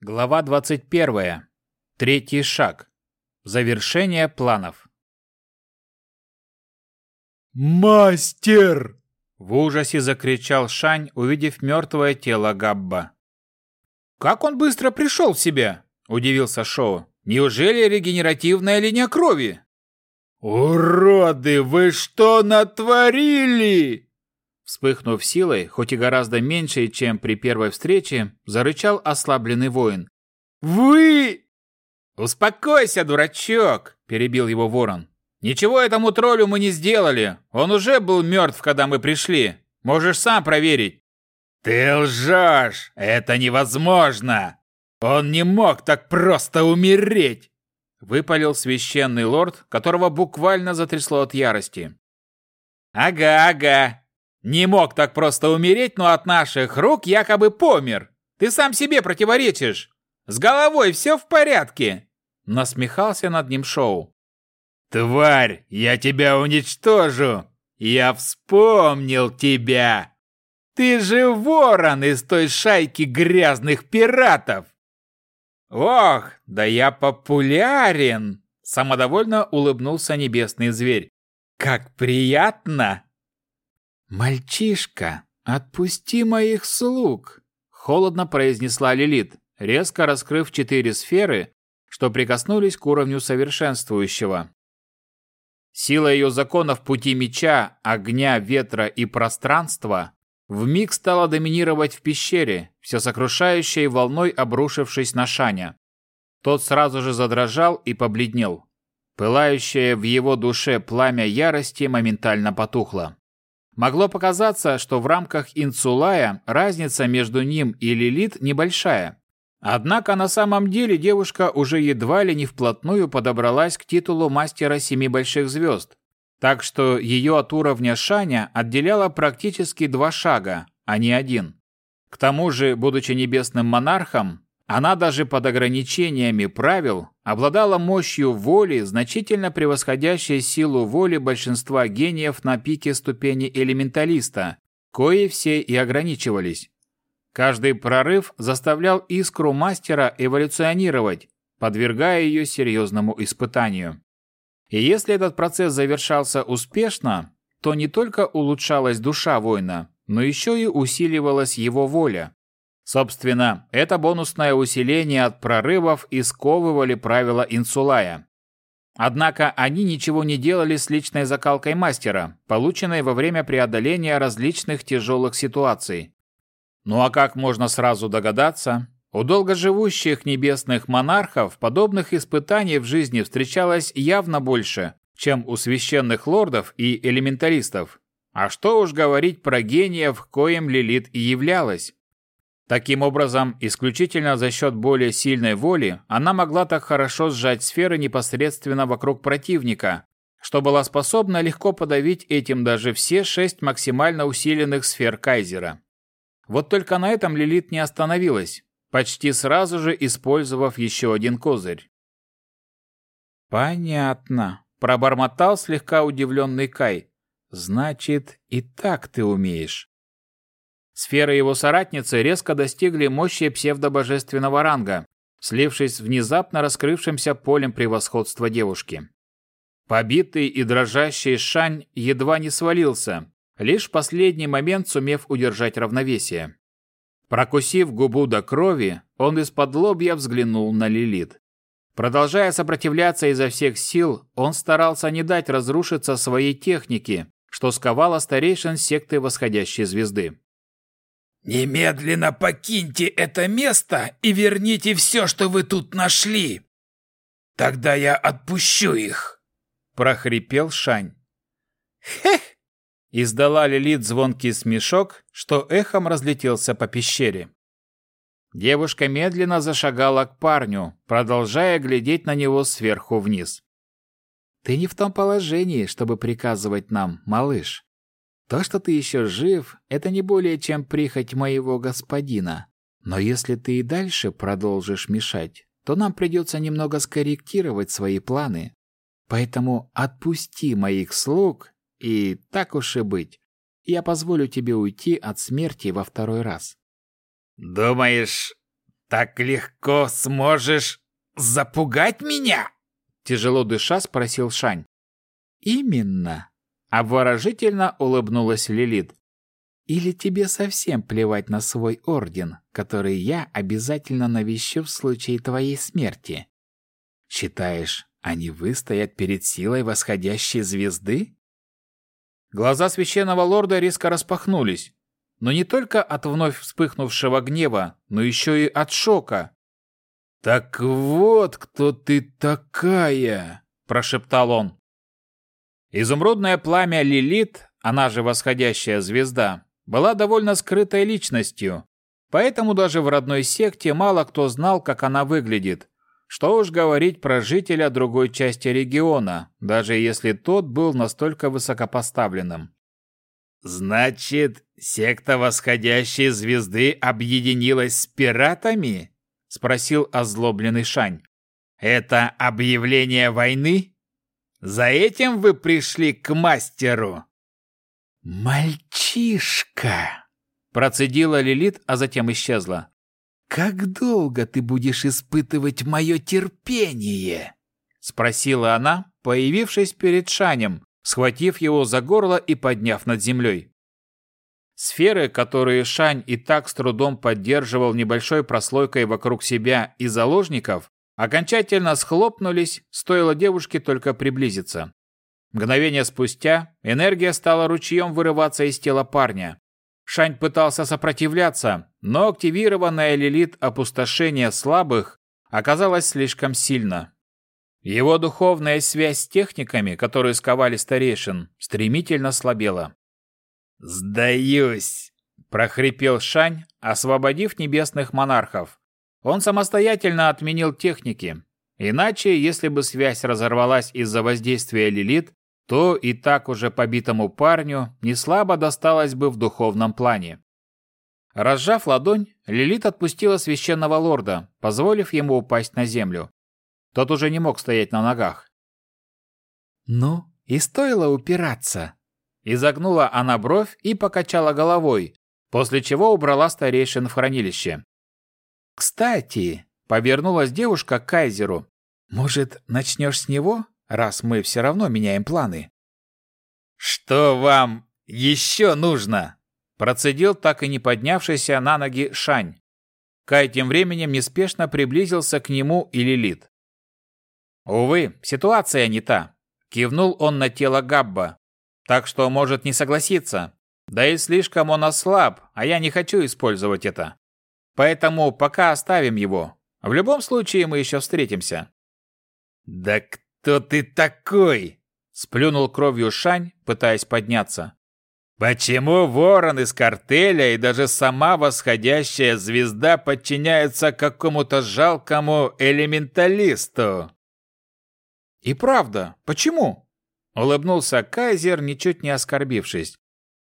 Глава 21. Третий шаг. Завершение планов. «Мастер!» — в ужасе закричал Шань, увидев мертвое тело Габба. «Как он быстро пришел в себя?» — удивился Шоу. «Неужели регенеративная линия крови?» «Уроды, вы что натворили?» Вспыхнув силой, хоть и гораздо меньшей, чем при первой встрече, зарычал ослабленный воин. «Вы...» «Успокойся, дурачок!» – перебил его ворон. «Ничего этому троллю мы не сделали. Он уже был мертв, когда мы пришли. Можешь сам проверить». «Ты лжешь! Это невозможно! Он не мог так просто умереть!» Выпалил священный лорд, которого буквально затрясло от ярости. «Ага, ага. Не мог так просто умереть, но от наших рук якобы помер. Ты сам себе противоречишь. С головой все в порядке!» Насмехался над ним Шоу. «Тварь, я тебя уничтожу! Я вспомнил тебя! Ты же ворон из той шайки грязных пиратов!» «Ох, да я популярен!» Самодовольно улыбнулся небесный зверь. «Как приятно!» «Мальчишка, отпусти моих слуг!» Холодно произнесла Лилит, резко раскрыв четыре сферы, что прикоснулись к уровню совершенствующего. Сила ее законов пути меча, огня, ветра и пространства вмиг стала доминировать в пещере, все сокрушающей волной обрушившись на Шаня. Тот сразу же задрожал и побледнел. Пылающее в его душе пламя ярости моментально потухло. Могло показаться, что в рамках Инцулая разница между ним и Лилит небольшая. Однако на самом деле девушка уже едва ли не вплотную подобралась к титулу мастера семи больших звезд, так что ее от уровня Шаня отделяло практически два шага, а не один. К тому же, будучи небесным монархом, она даже под ограничениями правил обладала мощью воли, значительно превосходящей силу воли большинства гениев на пике ступени элементалиста, кои все и ограничивались. Каждый прорыв заставлял искру мастера эволюционировать, подвергая ее серьезному испытанию. И если этот процесс завершался успешно, то не только улучшалась душа воина, но еще и усиливалась его воля. Собственно, это бонусное усиление от прорывов и сковывали правила Инсулая. Однако они ничего не делали с личной закалкой мастера, полученной во время преодоления различных тяжелых ситуаций. Ну а как можно сразу догадаться, у долгоживущих небесных монархов подобных испытаний в жизни встречалось явно больше, чем у священных лордов и элементалистов. А что уж говорить про гениев, коим Лилит и являлась. Таким образом, исключительно за счет более сильной воли, она могла так хорошо сжать сферы непосредственно вокруг противника, что была способна легко подавить этим даже все шесть максимально усиленных сфер Кайзера. Вот только на этом Лилит не остановилась, почти сразу же использовав еще один козырь. «Понятно», – пробормотал слегка удивленный Кай. «Значит, и так ты умеешь». Сферы его соратницы резко достигли мощи псевдобожественного ранга, слившись внезапно раскрывшимся полем превосходства девушки. Побитый и дрожащий Шань едва не свалился, лишь в последний момент сумев удержать равновесие. Прокусив губу до крови, он из-под лобья взглянул на Лилит. Продолжая сопротивляться изо всех сил, он старался не дать разрушиться своей технике, что сковало старейшин секты восходящей звезды. «Немедленно покиньте это место и верните все, что вы тут нашли! Тогда я отпущу их!» – прохрипел Шань. «Хех!» – издала Лилит звонкий смешок, что эхом разлетелся по пещере. Девушка медленно зашагала к парню, продолжая глядеть на него сверху вниз. «Ты не в том положении, чтобы приказывать нам, малыш. То, что ты еще жив, это не более чем прихоть моего господина. Но если ты и дальше продолжишь мешать, то нам придется немного скорректировать свои планы. Поэтому отпусти моих слуг, и так уж и быть, я позволю тебе уйти от смерти во второй раз». «Думаешь, так легко сможешь запугать меня?» Тяжело дыша спросил Шань. «Именно!» Обворожительно улыбнулась Лилит. «Или тебе совсем плевать на свой орден, который я обязательно навещу в случае твоей смерти? Считаешь, они выстоят перед силой восходящей звезды?» Глаза священного лорда резко распахнулись, но не только от вновь вспыхнувшего гнева, но еще и от шока. «Так вот кто ты такая!» – прошептал он. Изумрудное пламя Лилит, она же восходящая звезда, была довольно скрытой личностью, поэтому даже в родной секте мало кто знал, как она выглядит. Что уж говорить про жителя другой части региона, даже если тот был настолько высокопоставленным. «Значит, секта восходящей звезды объединилась с пиратами?» — спросил озлобленный Шань. «Это объявление войны?» За этим вы пришли к мастеру?» «Мальчишка!» – процедила Лилит, а затем исчезла. «Как долго ты будешь испытывать мое терпение?» – спросила она, появившись перед Шанем, схватив его за горло и подняв над землей. Сферы, которые Шань и так с трудом поддерживал небольшой прослойкой вокруг себя и заложников, окончательно схлопнулись, стоило девушке только приблизиться. Мгновение спустя энергия стала ручьем вырываться из тела парня. Шань пытался сопротивляться, но активированная лилит опустошение слабых оказалась слишком сильно. Его духовная связь с техниками, которые сковали старейшин, стремительно слабела. «Сдаюсь!» – прохрипел Шань, освободив небесных монархов. Он самостоятельно отменил техники. Иначе, если бы связь разорвалась из-за воздействия Лилит, то и так уже побитому парню не слабо досталось бы в духовном плане. Разжав ладонь, Лилит отпустила священного лорда, позволив ему упасть на землю. Тот уже не мог стоять на ногах. «Ну, и стоило упираться!» Изогнула она бровь и покачала головой, после чего убрала старейшин в хранилище. «Кстати», — повернулась девушка к Кайзеру, «может, начнешь с него, раз мы все равно меняем планы?» «Что вам еще нужно?» Процедил так и не поднявшийся на ноги Шань. Кай тем временем неспешно приблизился к нему и Лилит. «Увы, ситуация не та», — кивнул он на тело Габба. «Так что может не согласиться. Да и слишком он ослаб, а я не хочу использовать это. Поэтому пока оставим его. В любом случае мы еще встретимся». «Да кто ты такой?» – сплюнул кровью Шань, пытаясь подняться. «Почему ворон из картеля и даже сама восходящая звезда подчиняются какому-то жалкому элементалисту?» «И правда, почему?» – улыбнулся Кайзер, ничуть не оскорбившись.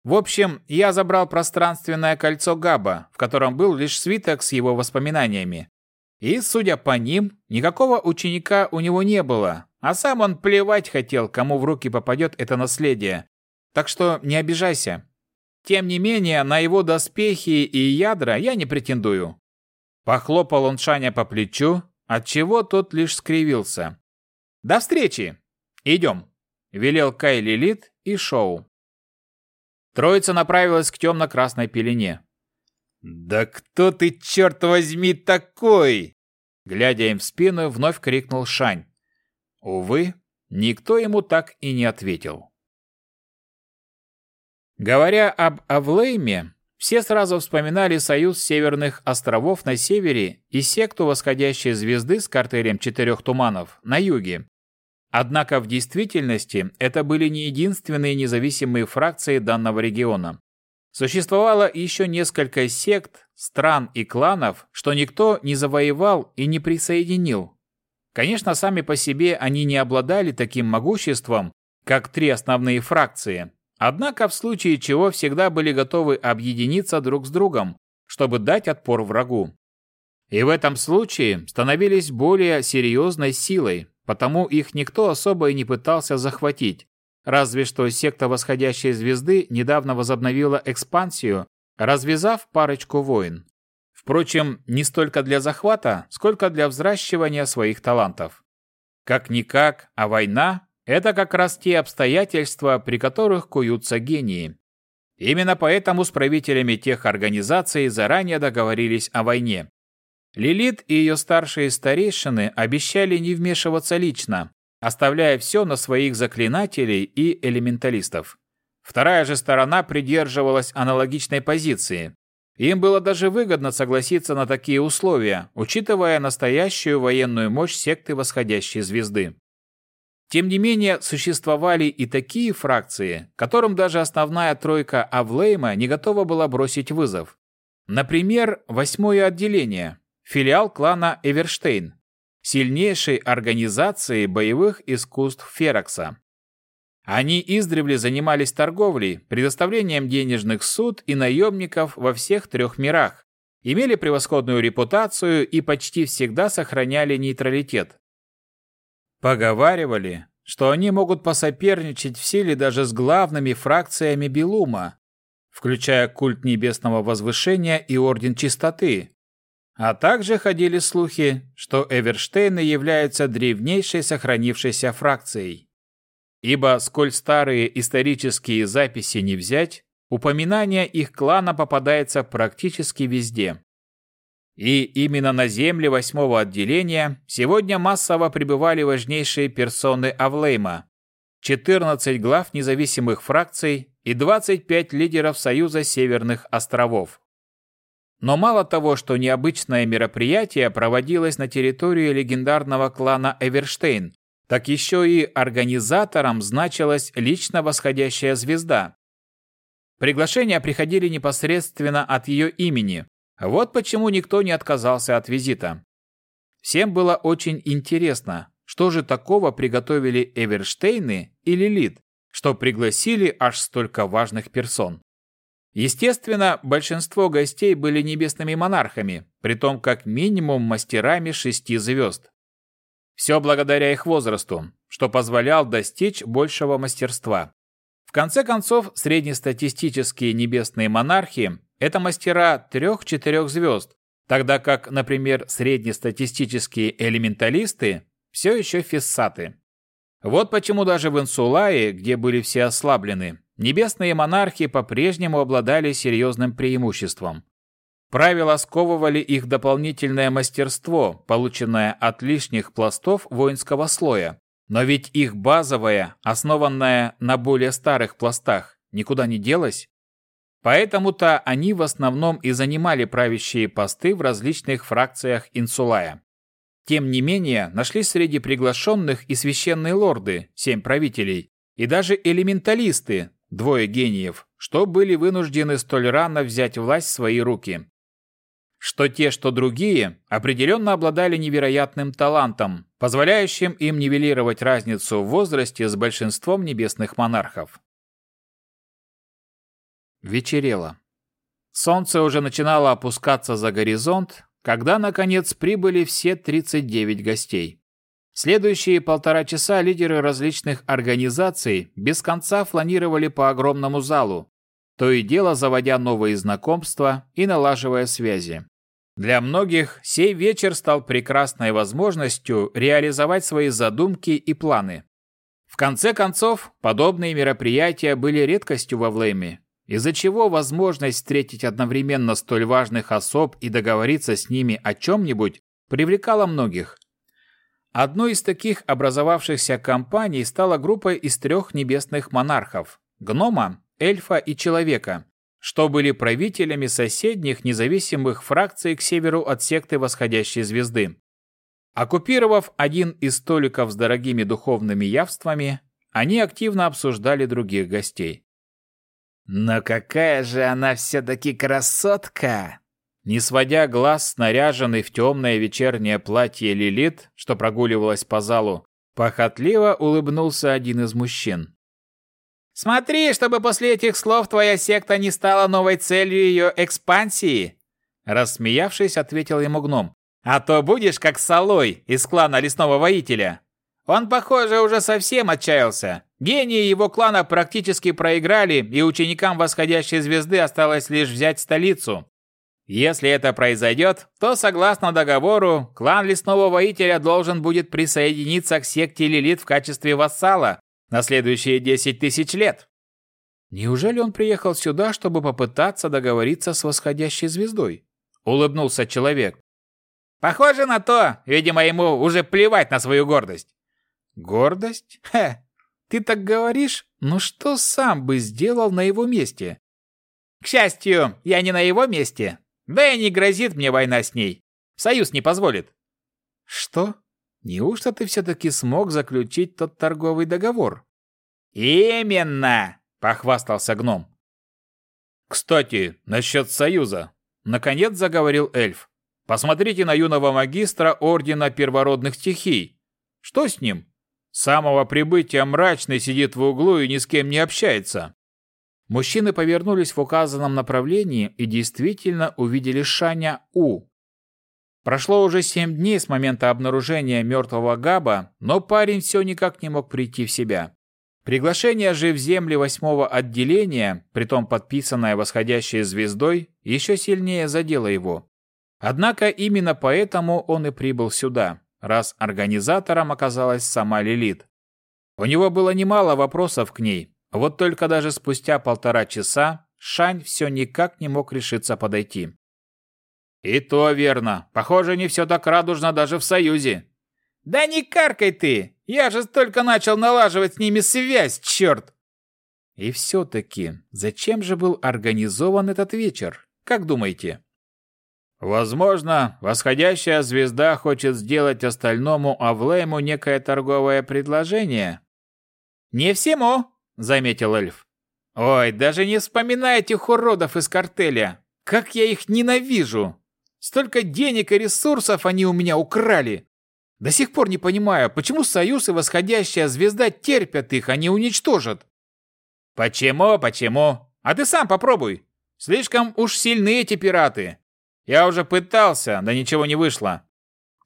В общем, я забрал пространственное кольцо Габа, в котором был лишь свиток с его воспоминаниями. И, судя по ним, никакого ученика у него не было, а сам он плевать хотел, кому в руки попадет это наследие. Так что не обижайся. Тем не менее, на его доспехи и ядра я не претендую. Похлопал он Шаня по плечу, отчего тот лишь скривился. «До встречи! Идем!» – велел Кай Лилит и Шоу. Троица направилась к темно-красной пелене. «Да кто ты, черт возьми, такой?» Глядя им в спину, вновь крикнул Шань. Увы, никто ему так и не ответил. Говоря об Авлейме, все сразу вспоминали союз Северных островов на севере и секту восходящей звезды с картелем Четырех Туманов на юге, Однако в действительности это были не единственные независимые фракции данного региона. Существовало еще несколько сект, стран и кланов, что никто не завоевал и не присоединил. Конечно, сами по себе они не обладали таким могуществом, как три основные фракции, однако в случае чего всегда были готовы объединиться друг с другом, чтобы дать отпор врагу. И в этом случае становились более серьезной силой, потому их никто особо и не пытался захватить, разве что секта восходящей звезды недавно возобновила экспансию, развязав парочку войн. Впрочем, не столько для захвата, сколько для взращивания своих талантов. Как-никак, а война – это как раз те обстоятельства, при которых куются гении. Именно поэтому с правителями тех организаций заранее договорились о войне. Лилит и ее старшие старейшины обещали не вмешиваться лично, оставляя все на своих заклинателей и элементалистов. Вторая же сторона придерживалась аналогичной позиции. Им было даже выгодно согласиться на такие условия, учитывая настоящую военную мощь секты восходящей звезды. Тем не менее, существовали и такие фракции, которым даже основная тройка Авлейма не готова была бросить вызов. Например, восьмое отделение, филиал клана Эверштейн, сильнейшей организации боевых искусств Ферокса. Они издревле занимались торговлей, предоставлением денежных суд и наемников во всех трех мирах, имели превосходную репутацию и почти всегда сохраняли нейтралитет. Поговаривали, что они могут посоперничать в силе даже с главными фракциями Белума, включая культ небесного возвышения и Орден Чистоты. А также ходили слухи, что Эверштейны являются древнейшей сохранившейся фракцией. Ибо, сколь старые исторические записи не взять, упоминание их клана попадается практически везде. И именно на земле восьмого отделения сегодня массово прибывали важнейшие персоны Авлейма, 14 глав независимых фракций и 25 лидеров Союза Северных островов. Но мало того, что необычное мероприятие проводилось на территории легендарного клана Эверштейн, так еще и организатором значилась лично восходящая звезда. Приглашения приходили непосредственно от ее имени. Вот почему никто не отказался от визита. Всем было очень интересно, что же такого приготовили Эверштейны и Лилит, что пригласили аж столько важных персон. Естественно, большинство гостей были небесными монархами, при том как минимум мастерами шести звезд. Все благодаря их возрасту, что позволял достичь большего мастерства. В конце концов, среднестатистические небесные монархи – это мастера 3-4 звезд, тогда как, например, среднестатистические элементалисты все еще фиссаты. Вот почему даже в Инсулае, где были все ослаблены, небесные монархи по-прежнему обладали серьезным преимуществом. Правила сковывали их дополнительное мастерство, полученное от лишних пластов воинского слоя. Но ведь их базовое, основанное на более старых пластах, никуда не делось. Поэтому-то они в основном и занимали правящие посты в различных фракциях Инсулая. Тем не менее, нашлись среди приглашенных и священные лорды, семь правителей, и даже элементалисты, двое гениев, что были вынуждены столь рано взять власть в свои руки что те, что другие, определенно обладали невероятным талантом, позволяющим им нивелировать разницу в возрасте с большинством небесных монархов. Вечерело. Солнце уже начинало опускаться за горизонт, когда, наконец, прибыли все 39 гостей. Следующие полтора часа лидеры различных организаций без конца фланировали по огромному залу, то и дело заводя новые знакомства и налаживая связи. Для многих сей вечер стал прекрасной возможностью реализовать свои задумки и планы. В конце концов, подобные мероприятия были редкостью во Влейме, из-за чего возможность встретить одновременно столь важных особ и договориться с ними о чем-нибудь привлекала многих. Одной из таких образовавшихся компаний стала группа из трех небесных монархов – гнома, эльфа и человека, что были правителями соседних независимых фракций к северу от секты восходящей звезды. Оккупировав один из столиков с дорогими духовными явствами, они активно обсуждали других гостей. «Но какая же она все-таки красотка!» Не сводя глаз с наряженной в темное вечернее платье Лилит, что прогуливалась по залу, похотливо улыбнулся один из мужчин. Смотри, чтобы после этих слов твоя секта не стала новой целью ее экспансии!» Рассмеявшись, ответил ему гном. «А то будешь как Солой из клана Лесного Воителя. Он, похоже, уже совсем отчаялся. Гении его клана практически проиграли, и ученикам восходящей звезды осталось лишь взять столицу. Если это произойдет, то, согласно договору, клан Лесного Воителя должен будет присоединиться к секте Лилит в качестве вассала на следующие 10 тысяч лет. Неужели он приехал сюда, чтобы попытаться договориться с восходящей звездой? Улыбнулся человек. Похоже на то, видимо, ему уже плевать на свою гордость. Гордость? Хе, ты так говоришь? Ну что сам бы сделал на его месте? К счастью, я не на его месте. Да и не грозит мне война с ней. Союз не позволит. Что? Неужто ты все-таки смог заключить тот торговый договор? Именно, похвастался гном. Кстати, насчет союза. Наконец заговорил эльф. Посмотрите на юного магистра Ордена Первородных Стихий. Что с ним? С самого прибытия мрачный сидит в углу и ни с кем не общается. Мужчины повернулись в указанном направлении и действительно увидели Шаня У. Прошло уже семь дней с момента обнаружения мертвого Габа, но парень все никак не мог прийти в себя. Приглашение же в земли восьмого отделения, притом подписанное восходящей звездой, еще сильнее задело его. Однако именно поэтому он и прибыл сюда, раз организатором оказалась сама Лилит. У него было немало вопросов к ней, вот только даже спустя полтора часа Шань все никак не мог решиться подойти. «И то верно. Похоже, не все так радужно даже в Союзе». «Да не каркай ты! Я же только начал налаживать с ними связь, черт!» И все-таки, зачем же был организован этот вечер? Как думаете? Возможно, восходящая звезда хочет сделать остальному Авлейму некое торговое предложение. Не всему, заметил эльф. Ой, даже не вспоминай этих уродов из картеля. Как я их ненавижу. Столько денег и ресурсов они у меня украли. До сих пор не понимаю, почему Союз и восходящая звезда терпят их, а не уничтожат. Почему, почему? А ты сам попробуй. Слишком уж сильны эти пираты. Я уже пытался, да ничего не вышло.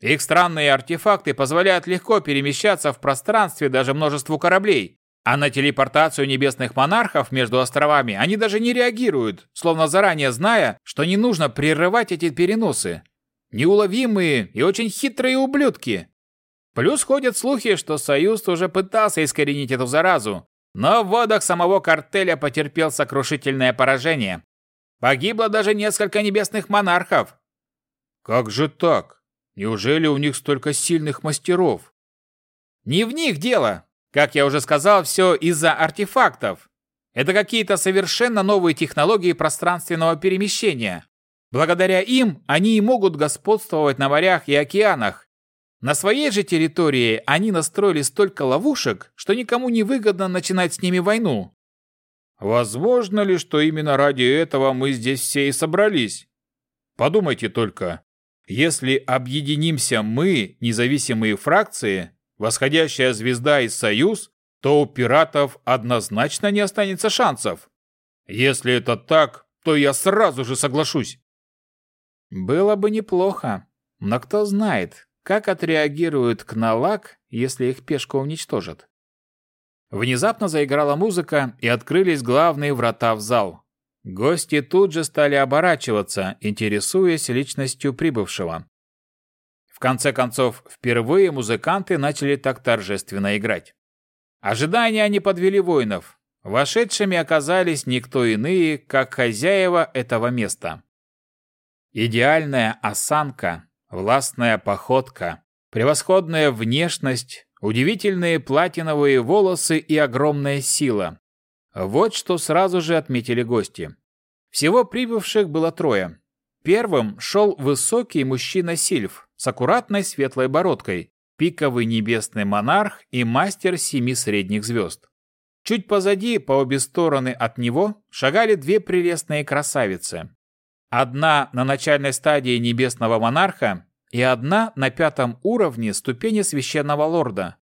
Их странные артефакты позволяют легко перемещаться в пространстве даже множеству кораблей. А на телепортацию небесных монархов между островами они даже не реагируют, словно заранее зная, что не нужно прерывать эти переносы. Неуловимые и очень хитрые ублюдки. Плюс ходят слухи, что Союз уже пытался искоренить эту заразу, но в водах самого картеля потерпел сокрушительное поражение. Погибло даже несколько небесных монархов. Как же так? Неужели у них столько сильных мастеров? Не в них дело. Как я уже сказал, все из-за артефактов. Это какие-то совершенно новые технологии пространственного перемещения. Благодаря им они и могут господствовать на морях и океанах. На своей же территории они настроили столько ловушек, что никому не выгодно начинать с ними войну. Возможно ли, что именно ради этого мы здесь все и собрались? Подумайте только. Если объединимся мы, независимые фракции, восходящая звезда и союз, то у пиратов однозначно не останется шансов. Если это так, то я сразу же соглашусь. Было бы неплохо, но кто знает, как отреагирует Кналак, если их пешку уничтожат. Внезапно заиграла музыка, и открылись главные врата в зал. Гости тут же стали оборачиваться, интересуясь личностью прибывшего. Конце концов, впервые музыканты начали так торжественно играть. Ожидания не подвели воинов. Вошедшими оказались никто иные, как хозяева этого места. Идеальная осанка, властная походка, превосходная внешность, Удивительные платиновые волосы и огромная сила. Вот что сразу же отметили гости. Всего прибывших было трое. Первым шел высокий мужчина Сильф с аккуратной светлой бородкой, пиковый небесный монарх и мастер семи средних звезд. Чуть позади, по обе стороны от него, шагали две прелестные красавицы. Одна на начальной стадии небесного монарха, и одна на пятом уровне ступени священного лорда.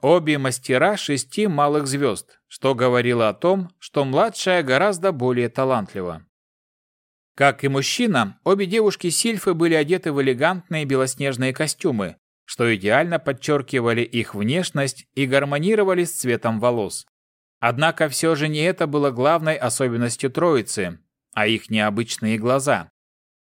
Обе мастера шести малых звезд, что говорило о том, что младшая гораздо более талантлива. Как и мужчина, обе девушки-сильфы были одеты в элегантные белоснежные костюмы, что идеально подчеркивали их внешность и гармонировали с цветом волос. Однако все же не это было главной особенностью троицы, а их необычные глаза.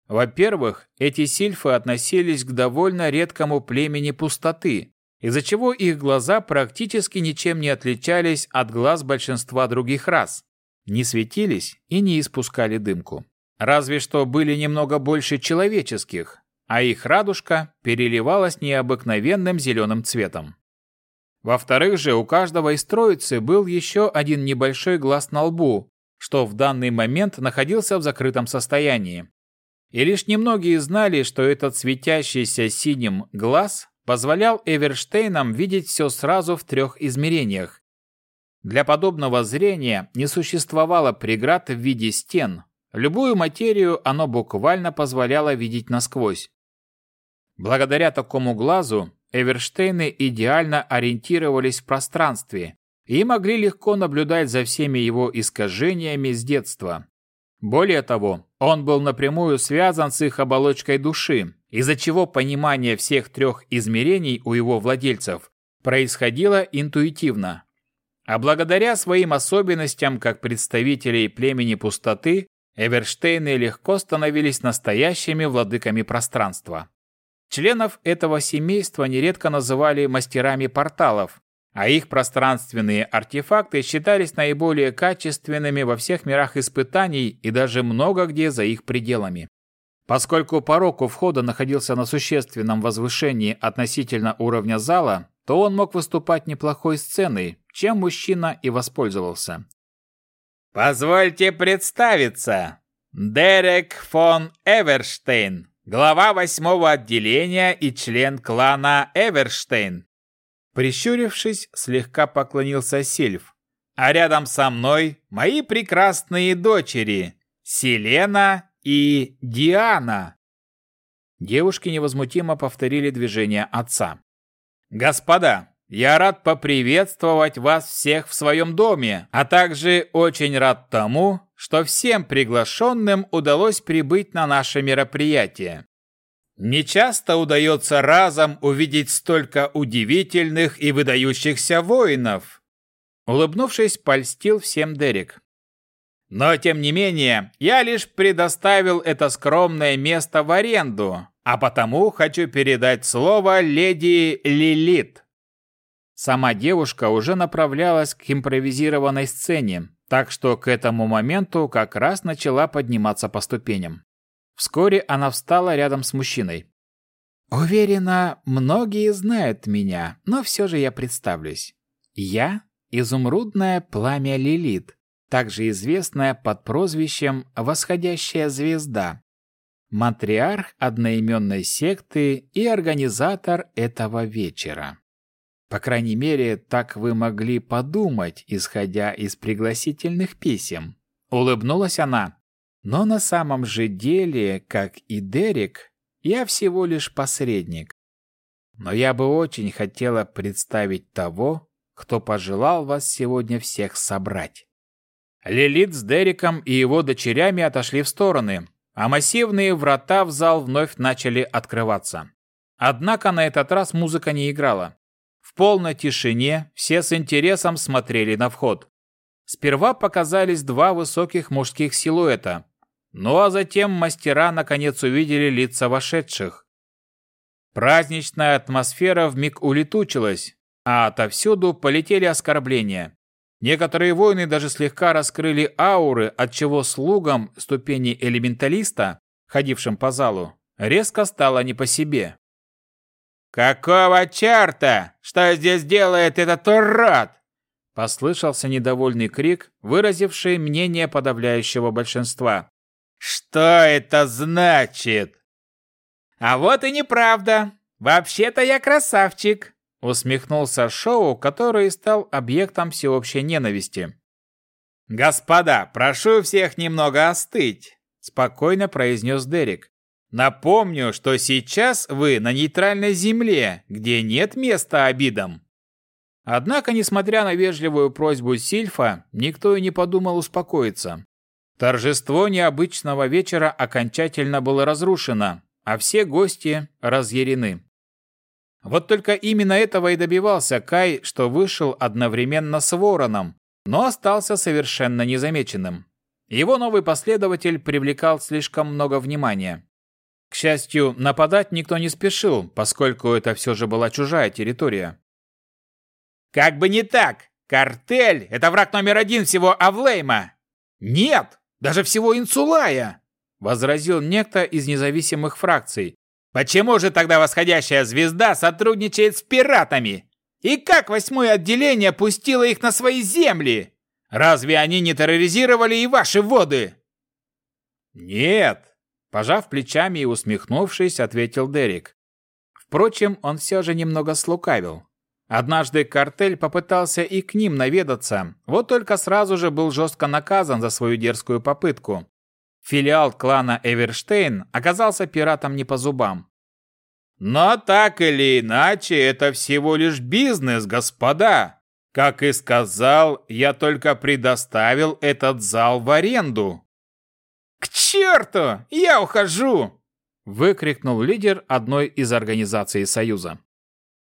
Во-первых, эти сильфы относились к довольно редкому племени пустоты, из-за чего их глаза практически ничем не отличались от глаз большинства других рас, не светились и не испускали дымку. Разве что были немного больше человеческих, а их радужка переливалась необыкновенным зеленым цветом. Во-вторых же, у каждого из троицы был еще один небольшой глаз на лбу, что в данный момент находился в закрытом состоянии. И лишь немногие знали, что этот светящийся синим глаз позволял Эверштейнам видеть все сразу в трех измерениях. Для подобного зрения не существовало преград в виде стен. Любую материю оно буквально позволяло видеть насквозь. Благодаря такому глазу Эверштейны идеально ориентировались в пространстве и могли легко наблюдать за всеми его искажениями с детства. Более того, он был напрямую связан с их оболочкой души, из-за чего понимание всех трех измерений у его владельцев происходило интуитивно. А благодаря своим особенностям как представителей племени пустоты, Эверштейны легко становились настоящими владыками пространства. Членов этого семейства нередко называли мастерами порталов, а их пространственные артефакты считались наиболее качественными во всех мирах испытаний и даже много где за их пределами. Поскольку порог у входа находился на существенном возвышении относительно уровня зала, то он мог выступать неплохой сценой, чем мужчина и воспользовался. «Позвольте представиться! Дерек фон Эверштейн, глава восьмого отделения и член клана Эверштейн, Прищурившись, слегка поклонился Сильф. А рядом со мной мои прекрасные дочери Селена и Диана. Девушки невозмутимо повторили движение отца. Господа, я рад поприветствовать вас всех в своем доме, а также очень рад тому, что всем приглашенным удалось прибыть на наше мероприятие. Не часто удается разом увидеть столько удивительных и выдающихся воинов. Улыбнувшись, польстил всем Дерек. Но, тем не менее, я лишь предоставил это скромное место в аренду, а потому хочу передать слово леди Лилит. Сама девушка уже направлялась к импровизированной сцене, так что к этому моменту как раз начала подниматься по ступеням. Вскоре она встала рядом с мужчиной. «Уверена, многие знают меня, но все же я представлюсь. Я — изумрудное пламя Лилит, также известная под прозвищем «Восходящая звезда», матриарх одноименной секты и организатор этого вечера. По крайней мере, так вы могли подумать, исходя из пригласительных писем. Улыбнулась она. Но на самом же деле, как и Дерек, я всего лишь посредник. Но я бы очень хотела представить того, кто пожелал вас сегодня всех собрать. Лилит с Дереком и его дочерями отошли в стороны, а массивные врата в зал вновь начали открываться. Однако на этот раз музыка не играла. В полной тишине все с интересом смотрели на вход. Сперва показались два высоких мужских силуэта, ну а затем мастера наконец увидели лица вошедших. Праздничная атмосфера вмиг улетучилась, а отовсюду полетели оскорбления. Некоторые воины даже слегка раскрыли ауры, отчего слугам ступени элементалиста, ходившим по залу, резко стало не по себе. «Какого черта? Что здесь делает этот урод?» Послышался недовольный крик, выразивший мнение подавляющего большинства. Что это значит? А вот и неправда. Вообще-то я красавчик, усмехнулся Шоу, который стал объектом всеобщей ненависти. Господа, прошу всех немного остыть, спокойно произнес Дерек. Напомню, что сейчас вы на нейтральной земле, где нет места обидам. Однако, несмотря на вежливую просьбу Сильфа, никто и не подумал успокоиться. Торжество необычного вечера окончательно было разрушено, а все гости разъярены. Вот только именно этого и добивался Кай, что вышел одновременно с Вороном, но остался совершенно незамеченным. Его новый последователь привлекал слишком много внимания. К счастью, нападать никто не спешил, поскольку это все же была чужая территория. «Как бы не так! Картель – это враг номер один всего Авлейма!» «Нет! Даже всего Инсулая!» – возразил некто из независимых фракций. «Почему же тогда восходящая звезда сотрудничает с пиратами? И как восьмое отделение пустило их на свои земли? Разве они не терроризировали и ваши воды?» «Нет!» – пожав плечами и усмехнувшись, ответил Дерек. Впрочем, он все же немного слукавил. Однажды картель попытался и к ним наведаться, вот только сразу же был жестко наказан за свою дерзкую попытку. Филиал клана Эверштейн оказался пиратом не по зубам. Но так или иначе, это всего лишь бизнес, господа. Как и сказал, я только предоставил этот зал в аренду. К черту! Я ухожу! Выкрикнул лидер одной из организаций Союза.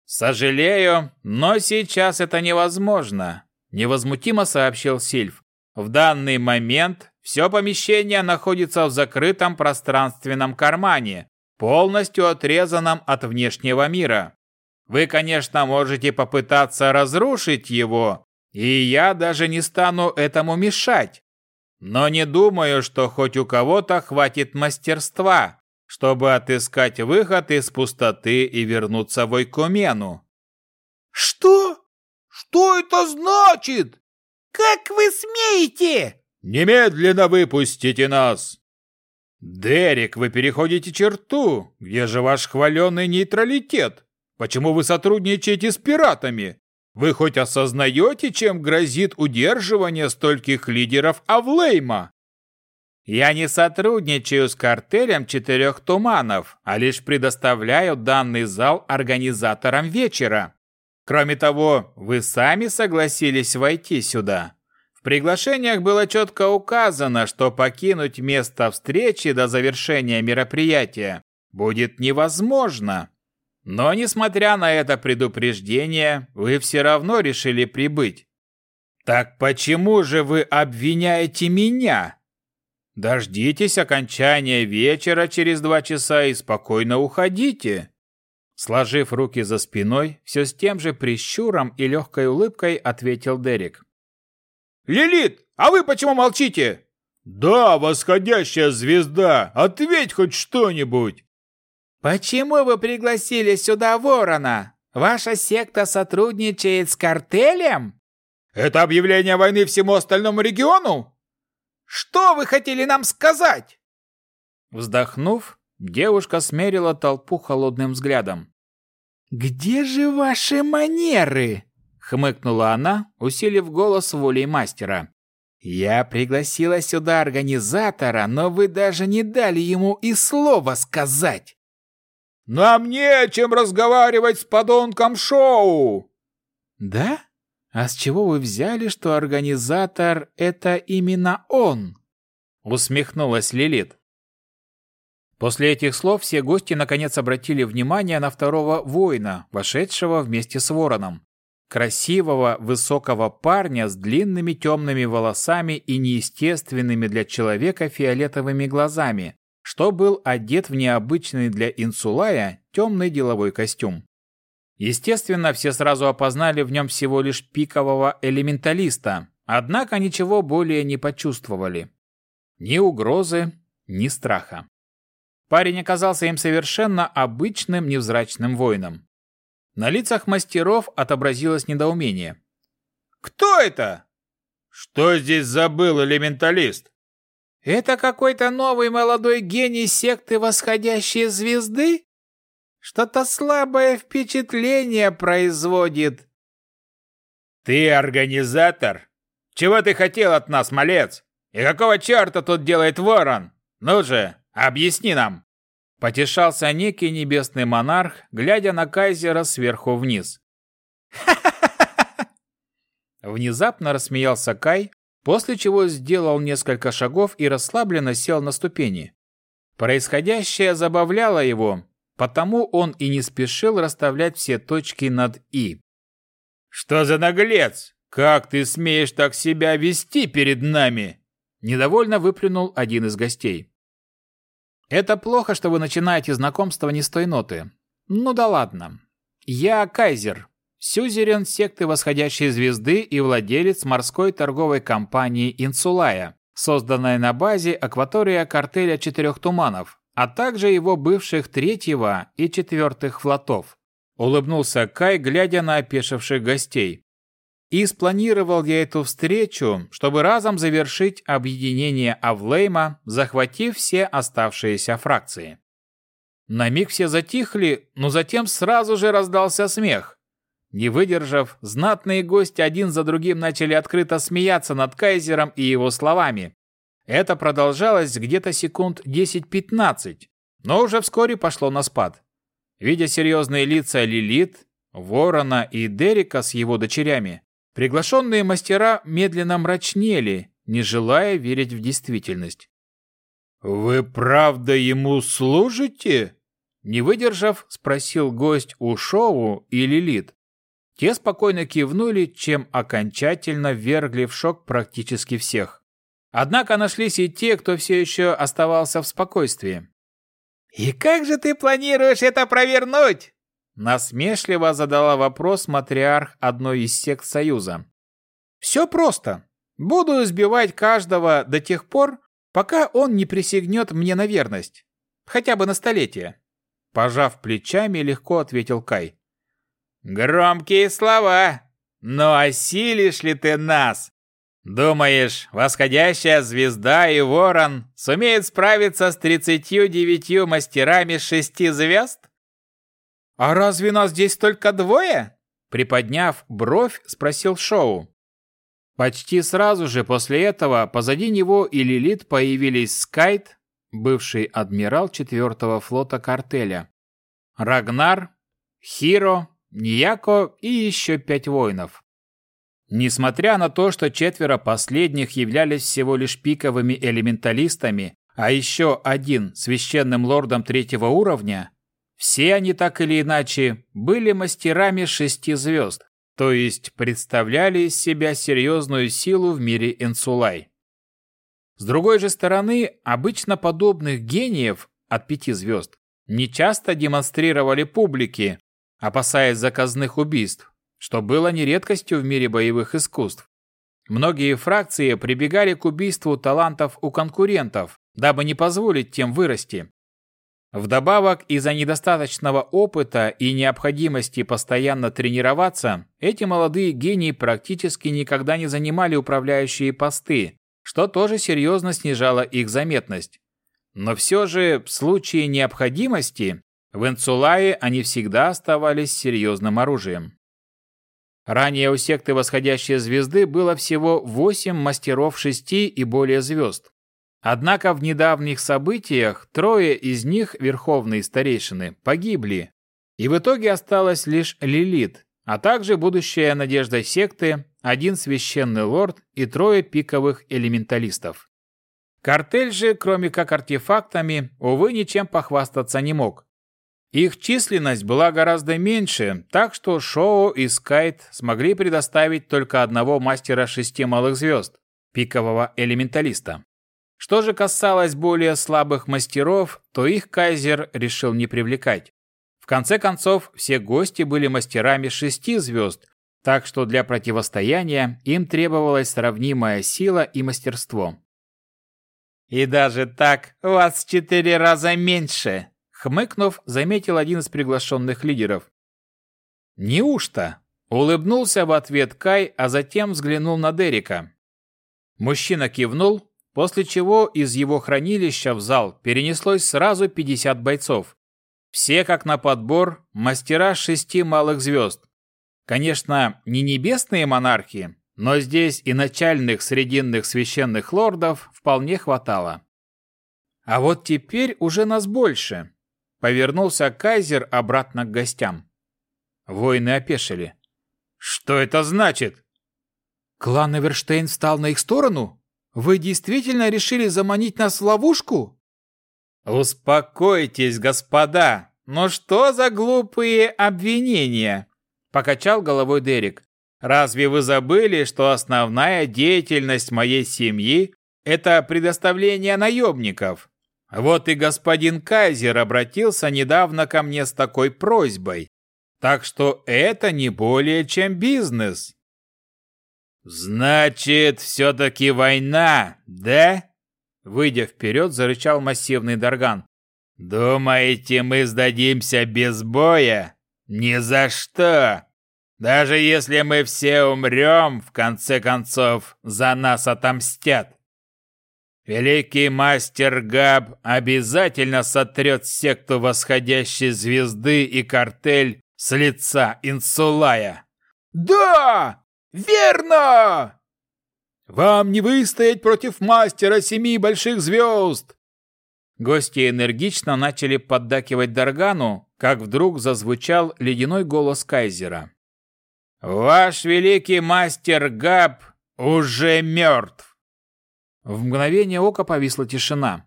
«Сожалею, но сейчас это невозможно», – невозмутимо сообщил Сильф. «В данный момент все помещение находится в закрытом пространственном кармане, полностью отрезанном от внешнего мира. Вы, конечно, можете попытаться разрушить его, и я даже не стану этому мешать. Но не думаю, что хоть у кого-то хватит мастерства, чтобы отыскать выход из пустоты и вернуться в Ойкумену. «Что? Что это значит? Как вы смеете?» «Немедленно выпустите нас!» «Дерек, вы переходите черту! Где же ваш хваленый нейтралитет? Почему вы сотрудничаете с пиратами? Вы хоть осознаете, чем грозит удерживание стольких лидеров Авлейма?» Я не сотрудничаю с картелем четырех туманов, а лишь предоставляю данный зал организаторам вечера. Кроме того, вы сами согласились войти сюда. В приглашениях было четко указано, что покинуть место встречи до завершения мероприятия будет невозможно. Но, несмотря на это предупреждение, вы все равно решили прибыть. Так почему же вы обвиняете меня? Дождитесь окончания вечера через два часа и спокойно уходите. Сложив руки за спиной, все с тем же прищуром и легкой улыбкой ответил Дерек. «Лилит, а вы почему молчите?» «Да, восходящая звезда, ответь хоть что-нибудь!» «Почему вы пригласили сюда ворона? Ваша секта сотрудничает с картелем?» «Это объявление войны всему остальному региону?» Что вы хотели нам сказать?» Вздохнув, девушка смерила толпу холодным взглядом. «Где же ваши манеры?» — хмыкнула она, усилив голос волей мастера. «Я пригласила сюда организатора, но вы даже не дали ему и слова сказать». «Нам не чем разговаривать с подонком шоу!» «Да? «А с чего вы взяли, что организатор — это именно он?» Усмехнулась Лилит. После этих слов все гости наконец обратили внимание на второго воина, вошедшего вместе с вороном. Красивого, высокого парня с длинными темными волосами и неестественными для человека фиолетовыми глазами, что был одет в необычный для инсулая темный деловой костюм. Естественно, все сразу опознали в нем всего лишь пикового элементалиста, однако ничего более не почувствовали. Ни угрозы, ни страха. Парень оказался им совершенно обычным невзрачным воином. На лицах мастеров отобразилось недоумение. «Кто это? Что здесь забыл элементалист?» «Это какой-то новый молодой гений секты восходящей звезды?» Что-то слабое впечатление производит. Ты организатор? Чего ты хотел от нас, малец? И какого черта тут делает ворон? Ну же, объясни нам. Потешался некий небесный монарх, глядя на кайзера сверху вниз. Внезапно рассмеялся Кай, после чего сделал несколько шагов и расслабленно сел на ступени. Происходящее забавляло его, Потому он и не спешил расставлять все точки над «и». «Что за наглец? Как ты смеешь так себя вести перед нами?» Недовольно выплюнул один из гостей. Это плохо, что вы начинаете знакомство не с той ноты. Ну да ладно. Я Кайзер, сюзерен секты восходящей звезды и владелец морской торговой компании «Инсулая», созданной на базе акватория картеля Четырех Туманов, а также его бывших третьего и четвертых флотов. Улыбнулся Кай, глядя на опешивших гостей. И спланировал я эту встречу, чтобы разом завершить объединение Авлейма, захватив все оставшиеся фракции. На миг все затихли, но затем сразу же раздался смех. Не выдержав, знатные гости один за другим начали открыто смеяться над Кайзером и его словами. Это продолжалось где-то секунд 10-15, но уже вскоре пошло на спад. Видя серьезные лица Лилит, Ворона и Дерека с его дочерями, приглашенные мастера медленно мрачнели, не желая верить в действительность. «Вы правда ему служите?» Не выдержав, спросил гость у Шоу и Лилит. Те спокойно кивнули, чем окончательно ввергли в шок практически всех. Однако нашлись и те, кто все еще оставался в спокойствии. «И как же ты планируешь это провернуть?» Насмешливо задала вопрос матриарх одной из сект Союза. «Все просто. Буду избивать каждого до тех пор, пока он не присягнет мне на верность. Хотя бы на столетие». Пожав плечами, легко ответил Кай. «Громкие слова! Но осилишь ли ты нас? Думаешь, восходящая звезда и ворон сумеют справиться с тридцатью девятью мастерами шести звезд?» «А разве нас здесь только двое?» Приподняв бровь, спросил Шоу. Почти сразу же после этого позади него и Лилит появились Скайт, бывший адмирал четвертого флота картеля, Рагнар, Хиро, Нияко и еще пять воинов. Несмотря на то, что четверо последних являлись всего лишь пиковыми элементалистами, а еще один священным лордом третьего уровня, все они так или иначе были мастерами шести звезд, то есть представляли из себя серьезную силу в мире Энсулай. С другой же стороны, обычно подобных гениев от пяти звезд не часто демонстрировали публике, опасаясь заказных убийств, что было не редкостью в мире боевых искусств. Многие фракции прибегали к убийству талантов у конкурентов, дабы не позволить тем вырасти. Вдобавок, из-за недостаточного опыта и необходимости постоянно тренироваться, эти молодые гении практически никогда не занимали управляющие посты, что тоже серьезно снижало их заметность. Но все же, в случае необходимости, в Инцулае они всегда оставались серьезным оружием. Ранее у секты Восходящей Звезды было всего 8 мастеров шести и более звезд. Однако в недавних событиях трое из них, верховные старейшины, погибли, и в итоге осталась лишь Лилит, а также будущая надежда секты, один священный лорд и трое пиковых элементалистов. Картель же, кроме как артефактами, увы, ничем похвастаться не мог. Их численность была гораздо меньше, так что Шоу и Скайт смогли предоставить только одного мастера шести малых звезд, пикового элементалиста. Что же касалось более слабых мастеров, то их Кайзер решил не привлекать. В конце концов, все гости были мастерами шести звезд, так что для противостояния им требовалась сравнимая сила и мастерство. «И даже так вас в четыре раза меньше!» Хмыкнув, заметил один из приглашенных лидеров. «Неужто?» Улыбнулся в ответ Кай, а затем взглянул на Дерека. Мужчина кивнул, после чего из его хранилища в зал перенеслось сразу 50 бойцов. Все, как на подбор, мастера шести малых звезд. Конечно, не небесные монархи, но здесь и начальных срединных священных лордов вполне хватало. А вот теперь уже нас больше. Повернулся кайзер обратно к гостям. Воины опешили. Что это значит? Клан Эверштейн встал на их сторону? Вы действительно решили заманить нас в ловушку? Успокойтесь, господа. Ну что за глупые обвинения? Покачал головой Дерек. Разве вы забыли, что основная деятельность моей семьи – это предоставление наемников? Вот и господин Кайзер обратился недавно ко мне с такой просьбой. Так что это не более чем бизнес. Значит, все-таки война, да? Выйдя вперед, зарычал массивный Дарган. «Думаете, мы сдадимся без боя? Ни за что! Даже если мы все умрем, в конце концов, за нас отомстят. Великий мастер Габ обязательно сотрет секту восходящей звезды и картель с лица Инсулая». «Да! Верно!» «Вам не выстоять против мастера семи больших звезд!» Гости энергично начали поддакивать Даргану, как вдруг зазвучал ледяной голос Кайзера. «Ваш великий мастер Габ уже мертв!» В мгновение ока повисла тишина.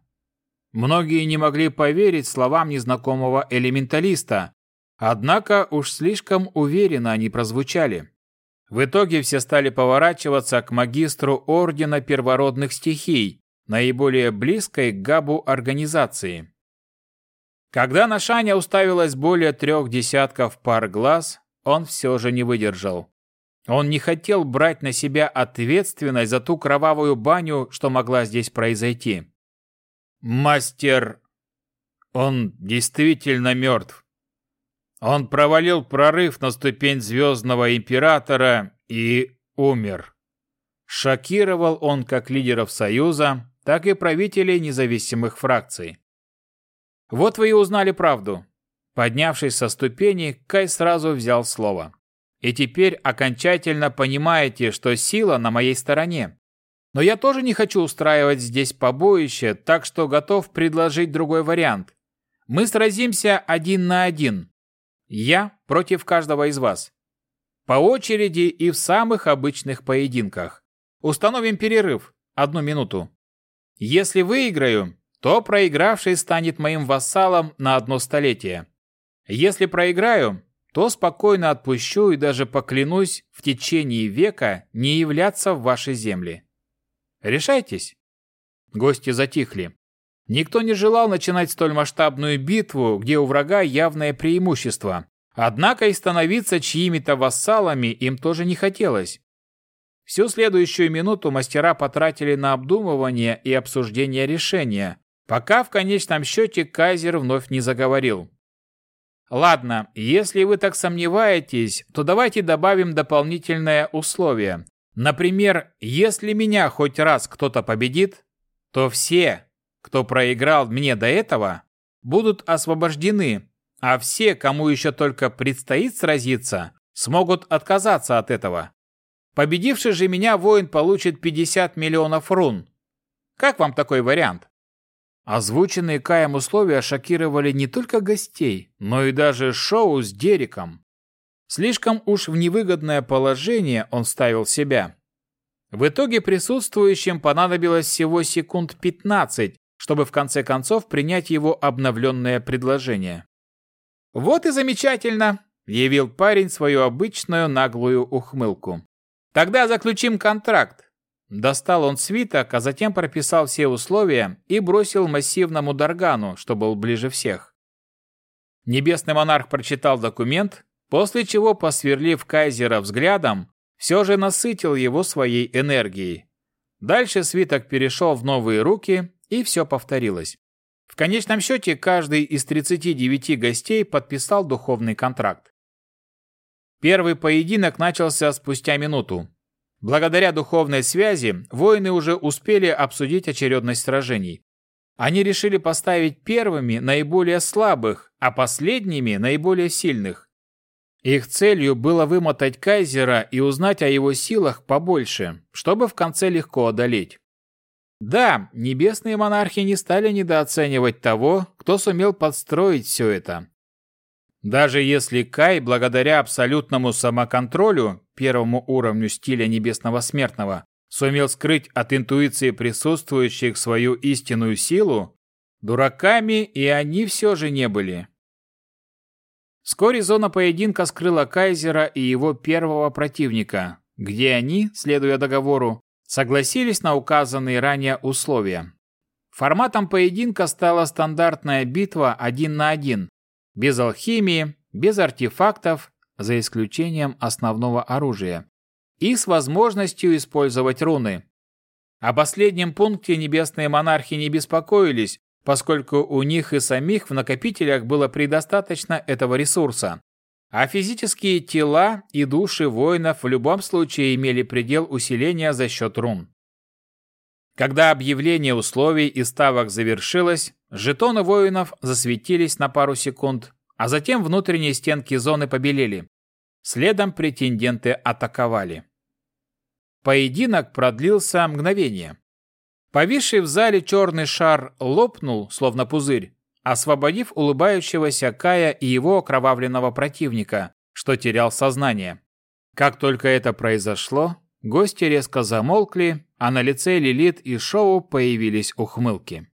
Многие не могли поверить словам незнакомого элементалиста, однако уж слишком уверенно они прозвучали. В итоге все стали поворачиваться к магистру Ордена Первородных Стихий, наиболее близкой к Габу организации. Когда на Шаня уставилось более трех десятков пар глаз, он все же не выдержал. Он не хотел брать на себя ответственность за ту кровавую баню, что могла здесь произойти. Мастер... Он действительно мертв. Он провалил прорыв на ступень Звездного Императора и умер. Шокировал он как лидеров Союза, так и правителей независимых фракций. Вот вы и узнали правду. Поднявшись со ступени, Кай сразу взял слово. И теперь окончательно понимаете, что сила на моей стороне. Но я тоже не хочу устраивать здесь побоище, так что готов предложить другой вариант. Мы сразимся один на один, я против каждого из вас. По очереди и в самых обычных поединках. Установим перерыв. Одну минуту. Если выиграю, то проигравший станет моим вассалом на одно столетие. Если проиграю, то спокойно отпущу и даже поклянусь в течение века не являться в вашей земле. Решайтесь. Гости затихли. Никто не желал начинать столь масштабную битву, где у врага явное преимущество. Однако и становиться чьими-то вассалами им тоже не хотелось. Всю следующую минуту мастера потратили на обдумывание и обсуждение решения, пока в конечном счете Кайзер вновь не заговорил. Ладно, если вы так сомневаетесь, то давайте добавим дополнительное условие. Например, если меня хоть раз кто-то победит, то все, кто проиграл мне до этого, будут освобождены, а все, кому еще только предстоит сразиться, смогут отказаться от этого. Победивший же меня воин получит 50 миллионов рун. Как вам такой вариант? Озвученные Каем условия шокировали не только гостей, но и даже шоу с Дериком. Слишком уж в невыгодное положение он ставил себя. В итоге присутствующим понадобилось всего секунд 15, чтобы в конце концов принять его обновленное предложение. «Вот и замечательно!» – явил парень свою обычную наглую ухмылку. «Тогда заключим контракт». Достал он свиток, а затем прописал все условия и бросил массивному Даргану, что был ближе всех. Небесный монарх прочитал документ, после чего, посверлив Кайзера взглядом, все же насытил его своей энергией. Дальше свиток перешел в новые руки, и все повторилось. В конечном счете, каждый из 39 гостей подписал духовный контракт. Первый поединок начался спустя минуту. Благодаря духовной связи, воины уже успели обсудить очередность сражений. Они решили поставить первыми наиболее слабых, а последними наиболее сильных. Их целью было вымотать Кайзера и узнать о его силах побольше, чтобы в конце легко одолеть. Да, небесные монархи не стали недооценивать того, кто сумел подстроить все это. Даже если Кай, благодаря абсолютному самоконтролю, первому уровню стиля небесного смертного, сумел скрыть от интуиции присутствующих свою истинную силу, дураками и они все же не были. Вскоре зона поединка скрыла Кайзера и его первого противника, где они, следуя договору, согласились на указанные ранее условия. форматом поединка стала стандартная битва один на один, без алхимии, без артефактов, за исключением основного оружия, и с возможностью использовать руны. О последнем пункте небесные монархи не беспокоились, поскольку у них и самих в накопителях было предостаточно этого ресурса. А физические тела и души воинов в любом случае имели предел усиления за счет рун. Когда объявление условий и ставок завершилось, жетоны воинов засветились на пару секунд, а затем внутренние стенки зоны побелели. Следом претенденты атаковали. Поединок продлился мгновение. Повисший в зале черный шар лопнул, словно пузырь, освободив улыбающегося Кая и его окровавленного противника, что терял сознание. Как только это произошло, гости резко замолкли, а на лице Лилит и Шоу появились ухмылки.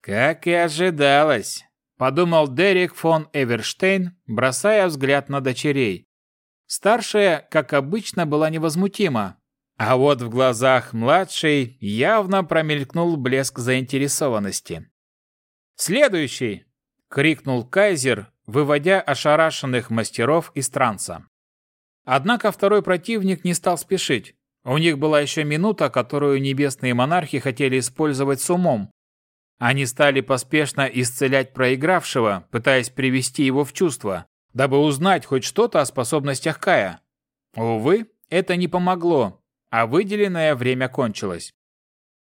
«Как и ожидалось», – подумал Дерек фон Эверштейн, бросая взгляд на дочерей. Старшая, как обычно, была невозмутима, а вот в глазах младшей явно промелькнул блеск заинтересованности. «Следующий!» — крикнул Кайзер, выводя ошарашенных мастеров из транса. Однако второй противник не стал спешить. У них была еще минута, которую небесные монархи хотели использовать с умом. Они стали поспешно исцелять проигравшего, пытаясь привести его в чувство, дабы узнать хоть что-то о способностях Кая. Увы, это не помогло, а выделенное время кончилось.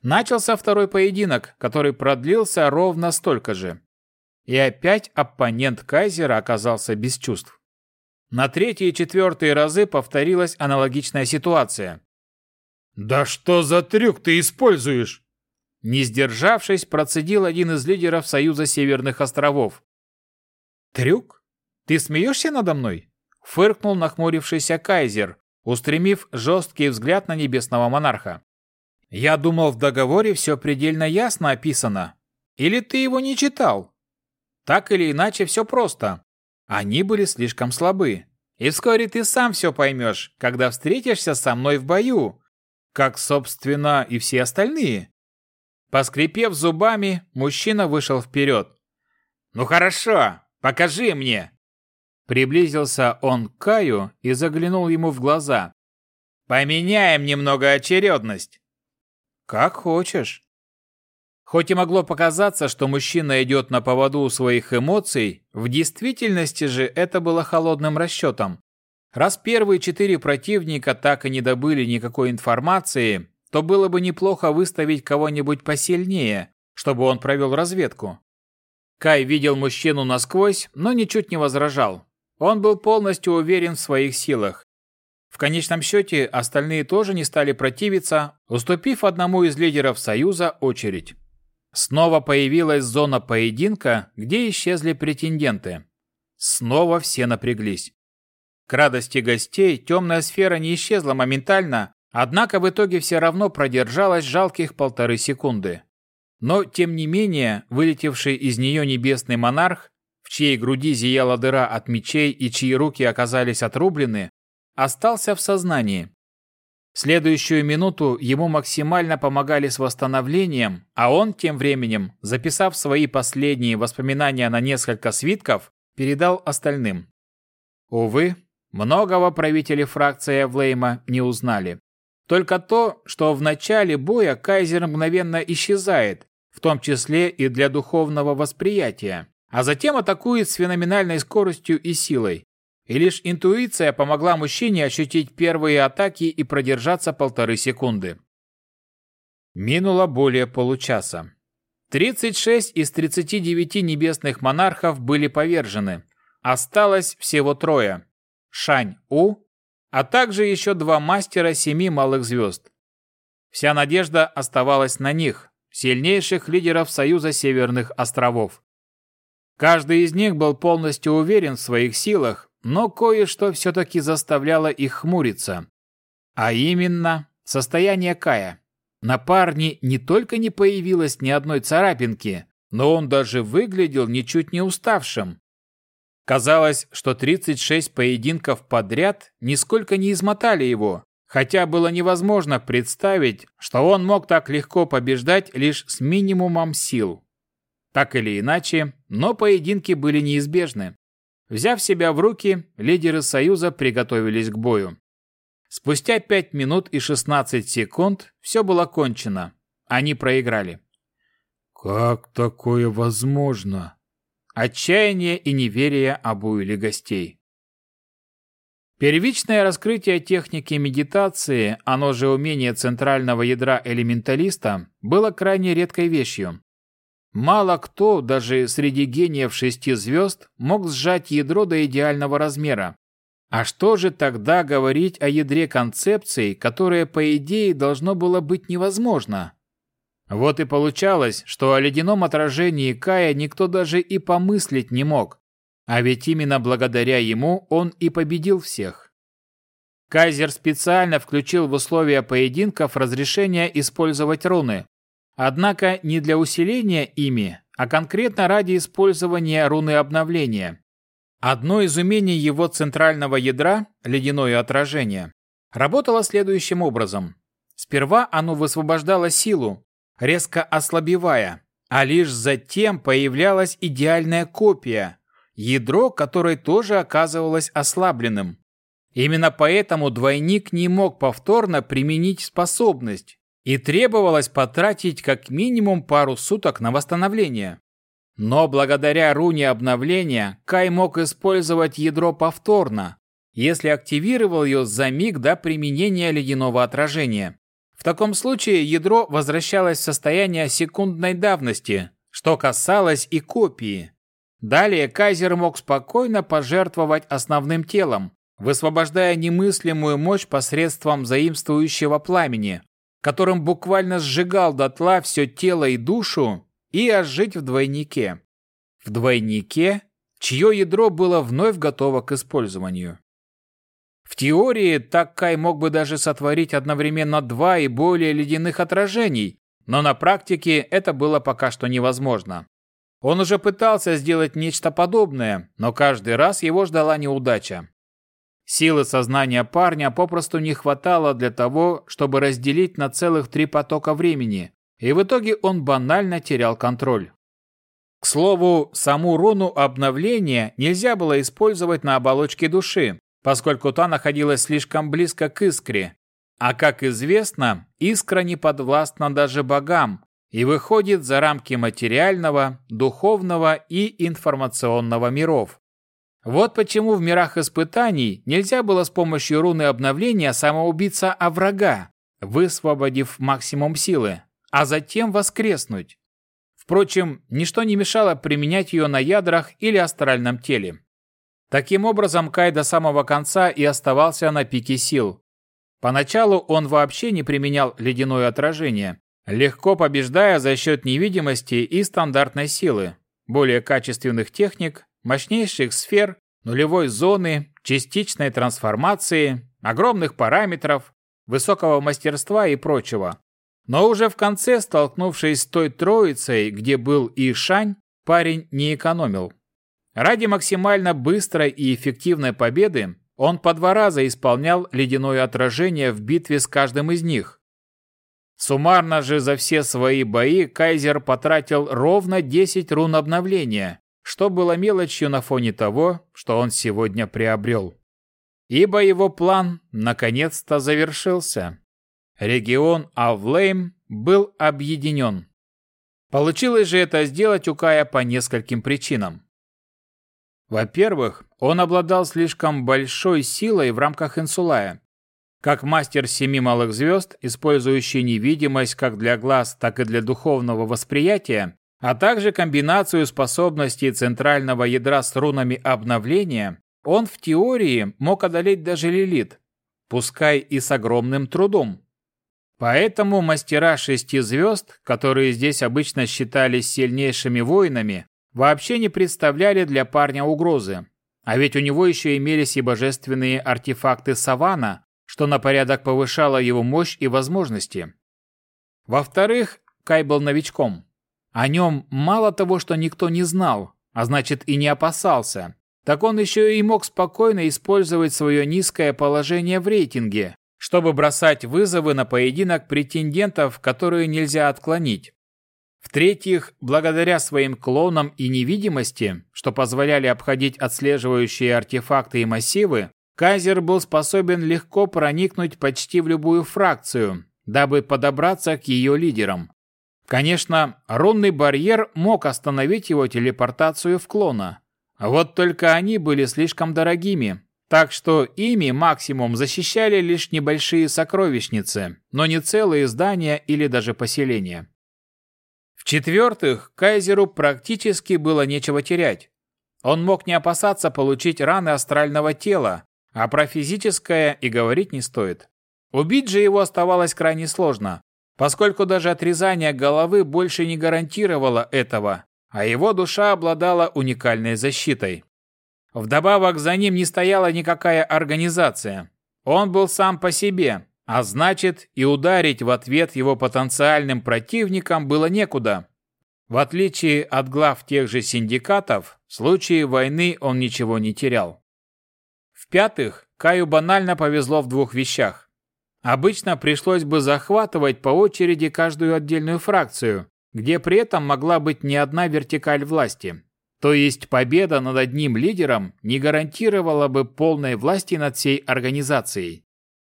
Начался второй поединок, который продлился ровно столько же. И опять оппонент Кайзера оказался без чувств. На третий и четвертый разы повторилась аналогичная ситуация. «Да что за трюк ты используешь?» Не сдержавшись, процедил один из лидеров Союза Северных островов. «Трюк? Ты смеешься надо мной?» Фыркнул нахмурившийся Кайзер, устремив жесткий взгляд на небесного монарха. «Я думал, в договоре все предельно ясно описано. Или ты его не читал?» Так или иначе, все просто. Они были слишком слабы. И вскоре ты сам все поймешь, когда встретишься со мной в бою. Как, собственно, и все остальные. Поскрипев зубами, мужчина вышел вперед. «Ну хорошо, покажи мне!» Приблизился он к Каю и заглянул ему в глаза. «Поменяем немного очередность». «Как хочешь». Хоть и могло показаться, что мужчина идет на поводу у своих эмоций, в действительности же это было холодным расчетом. Раз первые четыре противника так и не добыли никакой информации, то было бы неплохо выставить кого-нибудь посильнее, чтобы он провел разведку. Кай видел мужчину насквозь, но ничуть не возражал. Он был полностью уверен в своих силах. В конечном счете, остальные тоже не стали противиться, уступив одному из лидеров Союза очередь. Снова появилась зона поединка, где исчезли претенденты. Снова все напряглись. К радости гостей темная сфера не исчезла моментально, однако в итоге все равно продержалась жалких полторы секунды. Но, тем не менее, вылетевший из нее небесный монарх в чьей груди зияла дыра от мечей и чьи руки оказались отрублены, остался в сознании. Следующую минуту ему максимально помогали с восстановлением, а он тем временем, записав свои последние воспоминания на несколько свитков, передал остальным. Увы, многого правители фракции Эвлейма не узнали. Только то, что в начале боя Кайзер мгновенно исчезает, в том числе и для духовного восприятия а затем атакует с феноменальной скоростью и силой. И лишь интуиция помогла мужчине ощутить первые атаки и продержаться полторы секунды. Минуло более получаса. 36 из 39 небесных монархов были повержены. Осталось всего трое. Шань-У, а также еще два мастера семи малых звезд. Вся надежда оставалась на них, сильнейших лидеров Союза Северных островов. Каждый из них был полностью уверен в своих силах, но кое-что все-таки заставляло их хмуриться. А именно, состояние Кая. На парне не только не появилось ни одной царапинки, но он даже выглядел ничуть не уставшим. Казалось, что 36 поединков подряд нисколько не измотали его, хотя было невозможно представить, что он мог так легко побеждать лишь с минимумом сил. Так или иначе, но поединки были неизбежны. Взяв себя в руки, лидеры Союза приготовились к бою. Спустя 5 минут и 16 секунд все было кончено. Они проиграли. «Как такое возможно?» Отчаяние и неверие обуили гостей. Первичное раскрытие техники медитации, оно же умение центрального ядра элементалиста, было крайне редкой вещью. Мало кто, даже среди гениев шести звезд, мог сжать ядро до идеального размера. А что же тогда говорить о ядре концепций, которое, по идее, должно было быть невозможно? Вот и получалось, что о ледяном отражении Кая никто даже и помыслить не мог. А ведь именно благодаря ему он и победил всех. Кайзер специально включил в условия поединков разрешение использовать руны. Однако не для усиления ими, а конкретно ради использования руны обновления. Одно из умений его центрального ядра, ледяное отражение, работало следующим образом. Сперва оно высвобождало силу, резко ослабевая, а лишь затем появлялась идеальная копия, ядро которой тоже оказывалось ослабленным. Именно поэтому двойник не мог повторно применить способность, и требовалось потратить как минимум пару суток на восстановление. Но благодаря руне обновления Кай мог использовать ядро повторно, если активировал ее за миг до применения ледяного отражения. В таком случае ядро возвращалось в состояние секундной давности, что касалось и копии. Далее Кайзер мог спокойно пожертвовать основным телом, высвобождая немыслимую мощь посредством заимствующего пламени, которым буквально сжигал дотла все тело и душу, и ожить в двойнике. В двойнике, чье ядро было вновь готово к использованию. В теории так Кай мог бы даже сотворить одновременно два и более ледяных отражений, но на практике это было пока что невозможно. Он уже пытался сделать нечто подобное, но каждый раз его ждала неудача. Силы сознания парня попросту не хватало для того, чтобы разделить на целых три потока времени, и в итоге он банально терял контроль. К слову, саму руну обновления нельзя было использовать на оболочке души, поскольку та находилась слишком близко к искре. А как известно, искра не подвластна даже богам и выходит за рамки материального, духовного и информационного миров. Вот почему в мирах испытаний нельзя было с помощью руны обновления самоубиться о врага, высвободив максимум силы, а затем воскреснуть. Впрочем, ничто не мешало применять ее на ядрах или астральном теле. Таким образом, Кай до самого конца и оставался на пике сил. Поначалу он вообще не применял ледяное отражение, легко побеждая за счет невидимости и стандартной силы, более качественных техник, мощнейших сфер, нулевой зоны, частичной трансформации, огромных параметров, высокого мастерства и прочего. Но уже в конце, столкнувшись с той троицей, где был и Шань, парень не экономил. Ради максимально быстрой и эффективной победы он по два раза исполнял ледяное отражение в битве с каждым из них. Суммарно же за все свои бои Кайзер потратил ровно 10 рун обновления, что было мелочью на фоне того, что он сегодня приобрел. Ибо его план наконец-то завершился. Регион Авлейм был объединен. Получилось же это сделать у Кая по нескольким причинам. Во-первых, он обладал слишком большой силой в рамках инсулая. Как мастер семи малых звезд, использующий невидимость как для глаз, так и для духовного восприятия, а также комбинацию способностей центрального ядра с рунами обновления, он в теории мог одолеть даже Лилит, пускай и с огромным трудом. Поэтому мастера шести звезд, которые здесь обычно считались сильнейшими воинами, вообще не представляли для парня угрозы. А ведь у него еще имелись и божественные артефакты Савана, что на порядок повышало его мощь и возможности. Во-вторых, Кай был новичком. О нем мало того, что никто не знал, а значит и не опасался, так он еще и мог спокойно использовать свое низкое положение в рейтинге, чтобы бросать вызовы на поединок претендентов, которые нельзя отклонить. В-третьих, благодаря своим клонам и невидимости, что позволяли обходить отслеживающие артефакты и массивы, Кайзер был способен легко проникнуть почти в любую фракцию, дабы подобраться к ее лидерам. Конечно, рунный барьер мог остановить его телепортацию в клона. Вот только они были слишком дорогими, так что ими максимум защищали лишь небольшие сокровищницы, но не целые здания или даже поселения. В-четвертых, Кайзеру практически было нечего терять. Он мог не опасаться получить раны астрального тела, а про физическое и говорить не стоит. Убить же его оставалось крайне сложно, поскольку даже отрезание головы больше не гарантировало этого, а его душа обладала уникальной защитой. Вдобавок за ним не стояла никакая организация. Он был сам по себе, а значит и ударить в ответ его потенциальным противникам было некуда. В отличие от глав тех же синдикатов, в случае войны он ничего не терял. В-пятых, Каю банально повезло в двух вещах. Обычно пришлось бы захватывать по очереди каждую отдельную фракцию, где при этом могла быть не одна вертикаль власти. То есть победа над одним лидером не гарантировала бы полной власти над всей организацией.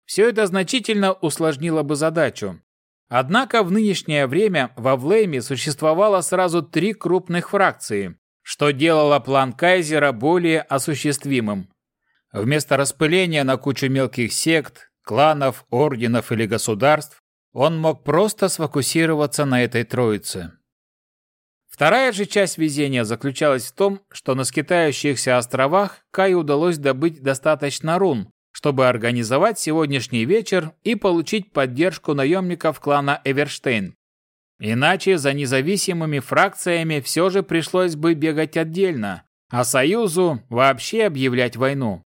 Все это значительно усложнило бы задачу. Однако в нынешнее время во Влейме существовало сразу три крупных фракции, что делало план Кайзера более осуществимым. Вместо распыления на кучу мелких сект, кланов, орденов или государств, он мог просто сфокусироваться на этой троице. Вторая же часть везения заключалась в том, что на скитающихся островах Кай удалось добыть достаточно рун, чтобы организовать сегодняшний вечер и получить поддержку наемников клана Эверштейн. Иначе за независимыми фракциями все же пришлось бы бегать отдельно, а Союзу вообще объявлять войну.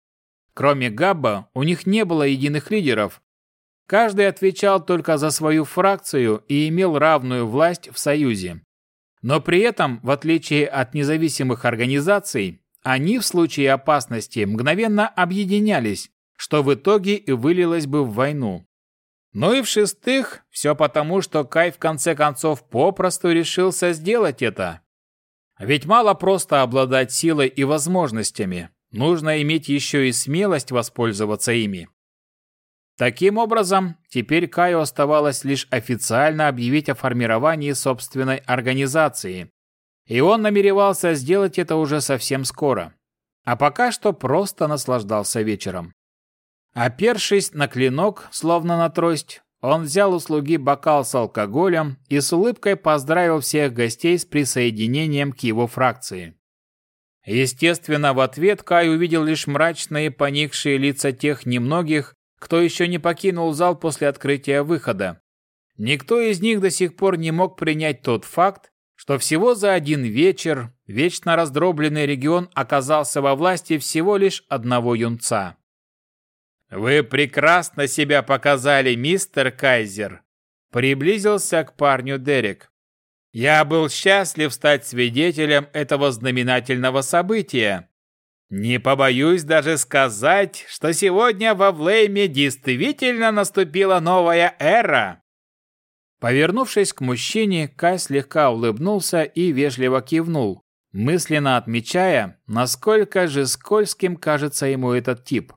Кроме Габба, у них не было единых лидеров. Каждый отвечал только за свою фракцию и имел равную власть в Союзе. Но при этом, в отличие от независимых организаций, они в случае опасности мгновенно объединялись, что в итоге и вылилось бы в войну. Ну и в-шестых, все потому, что Кай в конце концов попросту решился сделать это. Ведь мало просто обладать силой и возможностями, нужно иметь еще и смелость воспользоваться ими. Таким образом, теперь Каю оставалось лишь официально объявить о формировании собственной организации. И он намеревался сделать это уже совсем скоро. А пока что просто наслаждался вечером. Опершись на клинок, словно на трость, он взял у слуги бокал с алкоголем и с улыбкой поздравил всех гостей с присоединением к его фракции. Естественно, в ответ Кай увидел лишь мрачные поникшие лица тех немногих, кто еще не покинул зал после открытия выхода. Никто из них до сих пор не мог принять тот факт, что всего за один вечер вечно раздробленный регион оказался во власти всего лишь одного юнца. «Вы прекрасно себя показали, мистер Кайзер», — приблизился к парню Дерек. «Я был счастлив стать свидетелем этого знаменательного события. Не побоюсь даже сказать, что сегодня во Влейме действительно наступила новая эра. Повернувшись к мужчине, Кай слегка улыбнулся и вежливо кивнул, мысленно отмечая, насколько же скользким кажется ему этот тип.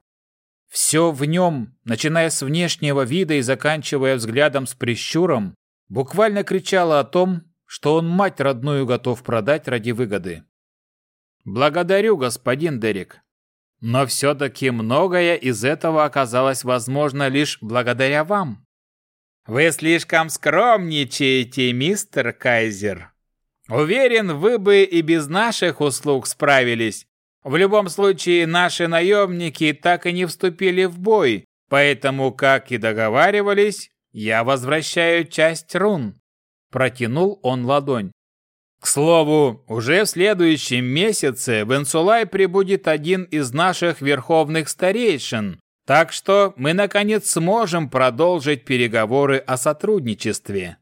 Все в нем, начиная с внешнего вида и заканчивая взглядом с прищуром, буквально кричало о том, что он мать родную готов продать ради выгоды. Благодарю, господин Дерек. Но все-таки многое из этого оказалось возможно лишь благодаря вам. Вы слишком скромничаете, мистер Кайзер. Уверен, вы бы и без наших услуг справились. В любом случае, наши наемники так и не вступили в бой, поэтому, как и договаривались, я возвращаю часть рун. Протянул он ладонь. К слову, уже в следующем месяце в Инсулай прибудет один из наших верховных старейшин, так что мы наконец сможем продолжить переговоры о сотрудничестве.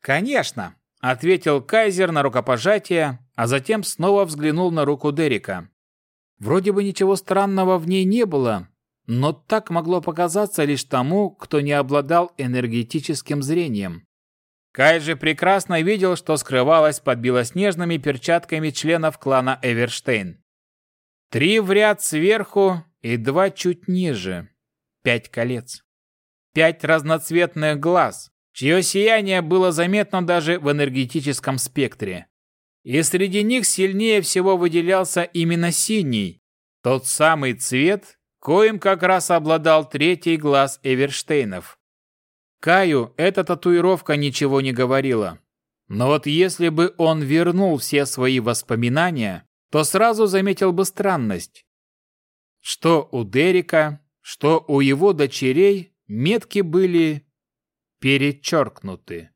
Конечно, ответил Кайзер на рукопожатие, а затем снова взглянул на руку Дерека. Вроде бы ничего странного в ней не было, но так могло показаться лишь тому, кто не обладал энергетическим зрением. Кай же прекрасно видел, что скрывалось под белоснежными перчатками членов клана Эверштейн. Три в ряд сверху и два чуть ниже. Пять колец. Пять разноцветных глаз, чье сияние было заметно даже в энергетическом спектре. И среди них сильнее всего выделялся именно синий, тот самый цвет, коим как раз обладал третий глаз Эверштейнов. Каю эта татуировка ничего не говорила. Но вот если бы он вернул все свои воспоминания, то сразу заметил бы странность. Что у Дерека, что у его дочерей метки были перечеркнуты.